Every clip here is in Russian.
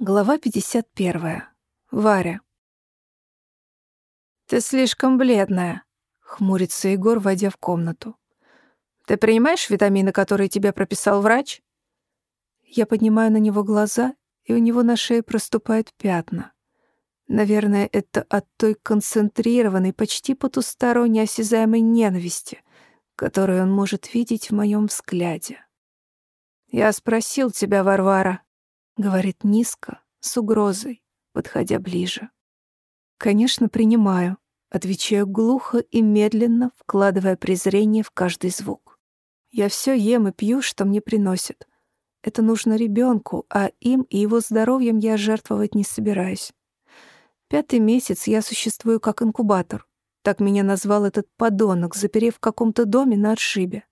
Глава 51. Варя. «Ты слишком бледная», — хмурится Егор, войдя в комнату. «Ты принимаешь витамины, которые тебе прописал врач?» Я поднимаю на него глаза, и у него на шее проступают пятна. Наверное, это от той концентрированной, почти потусторонней осязаемой ненависти, которую он может видеть в моем взгляде. «Я спросил тебя, Варвара», говорит низко, с угрозой, подходя ближе. Конечно, принимаю, отвечаю глухо и медленно, вкладывая презрение в каждый звук. Я все ем и пью, что мне приносят. Это нужно ребенку, а им и его здоровьем я жертвовать не собираюсь. Пятый месяц я существую как инкубатор. Так меня назвал этот подонок, заперев в каком-то доме на отшибе.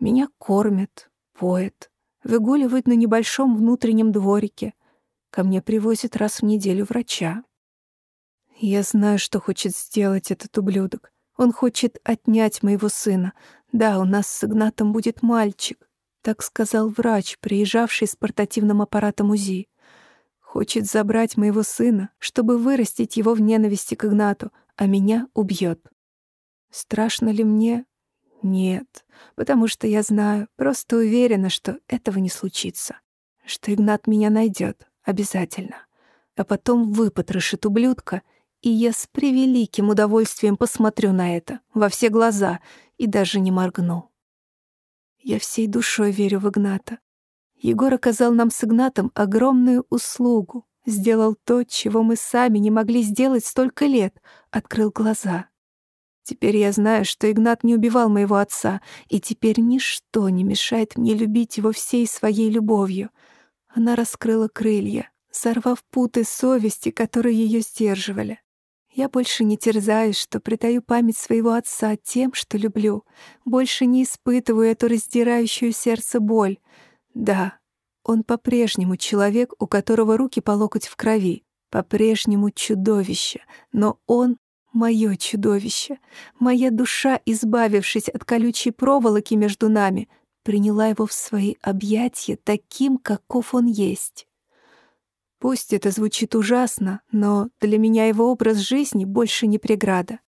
Меня кормят, поят, выгуливают на небольшом внутреннем дворике. Ко мне привозят раз в неделю врача. Я знаю, что хочет сделать этот ублюдок. Он хочет отнять моего сына. Да, у нас с Игнатом будет мальчик. Так сказал врач, приезжавший с портативным аппаратом УЗИ. Хочет забрать моего сына, чтобы вырастить его в ненависти к Игнату, а меня убьет. Страшно ли мне? Нет, потому что я знаю, просто уверена, что этого не случится. Что Игнат меня найдет обязательно. А потом выпотрошит ублюдка, и я с превеликим удовольствием посмотрю на это во все глаза и даже не моргну. Я всей душой верю в Игната. Егор оказал нам с Игнатом огромную услугу, сделал то, чего мы сами не могли сделать столько лет, открыл глаза — Теперь я знаю, что Игнат не убивал моего отца, и теперь ничто не мешает мне любить его всей своей любовью. Она раскрыла крылья, сорвав путы совести, которые ее сдерживали. Я больше не терзаюсь, что предаю память своего отца тем, что люблю. Больше не испытываю эту раздирающую сердце боль. Да, он по-прежнему человек, у которого руки по локоть в крови, по-прежнему чудовище, но он Мое чудовище, моя душа, избавившись от колючей проволоки между нами, приняла его в свои объятия таким, каков он есть. Пусть это звучит ужасно, но для меня его образ жизни больше не преграда.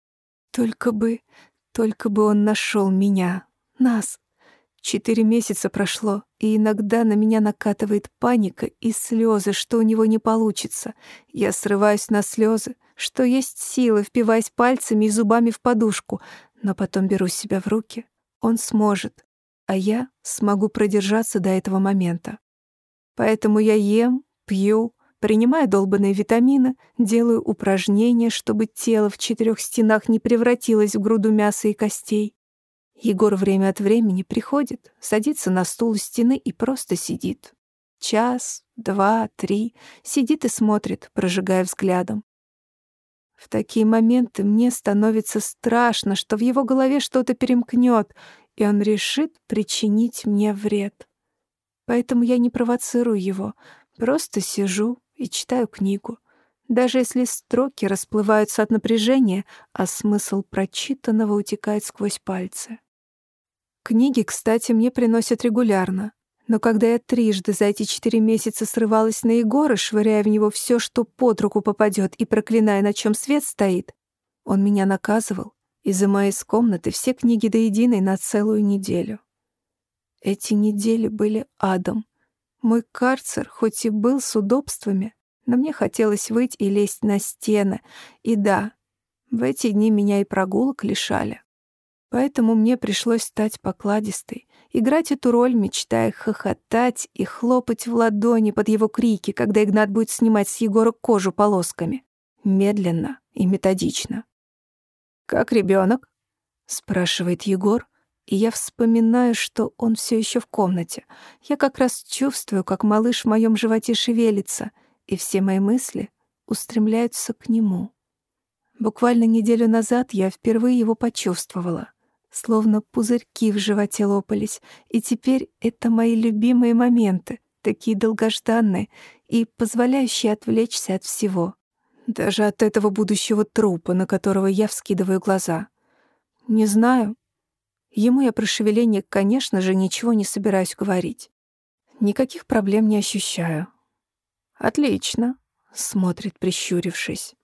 Только бы, только бы он нашел меня, нас. Четыре месяца прошло, и иногда на меня накатывает паника и слезы, что у него не получится. Я срываюсь на слезы, что есть силы, впиваясь пальцами и зубами в подушку, но потом беру себя в руки. Он сможет, а я смогу продержаться до этого момента. Поэтому я ем, пью, принимаю долбанные витамины, делаю упражнения, чтобы тело в четырех стенах не превратилось в груду мяса и костей. Егор время от времени приходит, садится на стул у стены и просто сидит. Час, два, три, сидит и смотрит, прожигая взглядом. В такие моменты мне становится страшно, что в его голове что-то перемкнет, и он решит причинить мне вред. Поэтому я не провоцирую его, просто сижу и читаю книгу. Даже если строки расплываются от напряжения, а смысл прочитанного утекает сквозь пальцы. Книги, кстати, мне приносят регулярно. Но когда я трижды за эти четыре месяца срывалась на Егора, швыряя в него все, что под руку попадет, и проклиная, на чем свет стоит, он меня наказывал, изымая из комнаты все книги до единой на целую неделю. Эти недели были адом. Мой карцер, хоть и был с удобствами, но мне хотелось выйти и лезть на стены. И да, в эти дни меня и прогулок лишали. Поэтому мне пришлось стать покладистой, играть эту роль, мечтая хохотать и хлопать в ладони под его крики, когда Игнат будет снимать с Егора кожу полосками. Медленно и методично. «Как ребенок? спрашивает Егор, и я вспоминаю, что он все еще в комнате. Я как раз чувствую, как малыш в моем животе шевелится, и все мои мысли устремляются к нему. Буквально неделю назад я впервые его почувствовала словно пузырьки в животе лопались, и теперь это мои любимые моменты, такие долгожданные и позволяющие отвлечься от всего. Даже от этого будущего трупа, на которого я вскидываю глаза. Не знаю. Ему я про шевеление, конечно же, ничего не собираюсь говорить. Никаких проблем не ощущаю. «Отлично», — смотрит, прищурившись.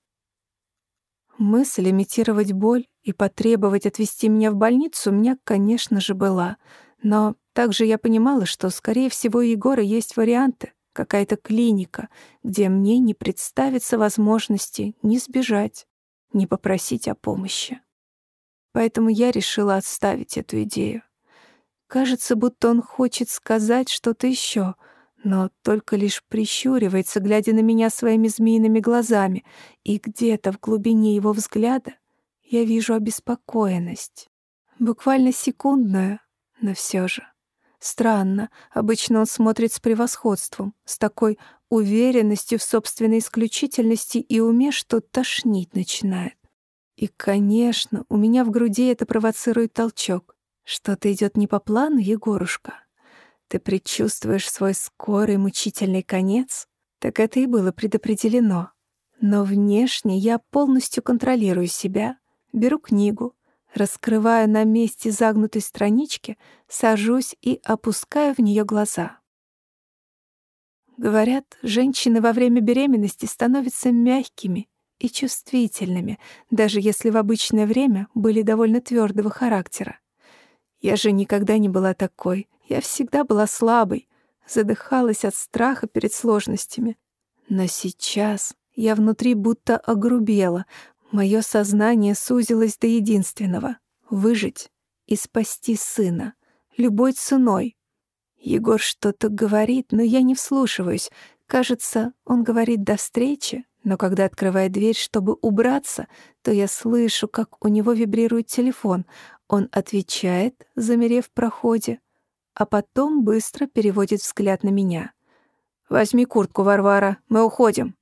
Мысль имитировать боль и потребовать отвезти меня в больницу у меня, конечно же, была. Но также я понимала, что, скорее всего, у Егора есть варианты, какая-то клиника, где мне не представится возможности ни сбежать, ни попросить о помощи. Поэтому я решила отставить эту идею. Кажется, будто он хочет сказать что-то еще, но только лишь прищуривается, глядя на меня своими змеиными глазами, и где-то в глубине его взгляда я вижу обеспокоенность. Буквально секундную, но все же. Странно, обычно он смотрит с превосходством, с такой уверенностью в собственной исключительности и уме, что тошнить начинает. И, конечно, у меня в груди это провоцирует толчок. Что-то идет не по плану, Егорушка. Ты предчувствуешь свой скорый мучительный конец? Так это и было предопределено. Но внешне я полностью контролирую себя, беру книгу, раскрываю на месте загнутой странички, сажусь и опускаю в нее глаза. Говорят, женщины во время беременности становятся мягкими и чувствительными, даже если в обычное время были довольно твердого характера. Я же никогда не была такой, я всегда была слабой, задыхалась от страха перед сложностями. Но сейчас я внутри будто огрубела, мое сознание сузилось до единственного — выжить и спасти сына, любой ценой. Егор что-то говорит, но я не вслушиваюсь. Кажется, он говорит «до встречи», но когда открывает дверь, чтобы убраться, то я слышу, как у него вибрирует телефон. Он отвечает, замерев в проходе, а потом быстро переводит взгляд на меня. «Возьми куртку, Варвара, мы уходим».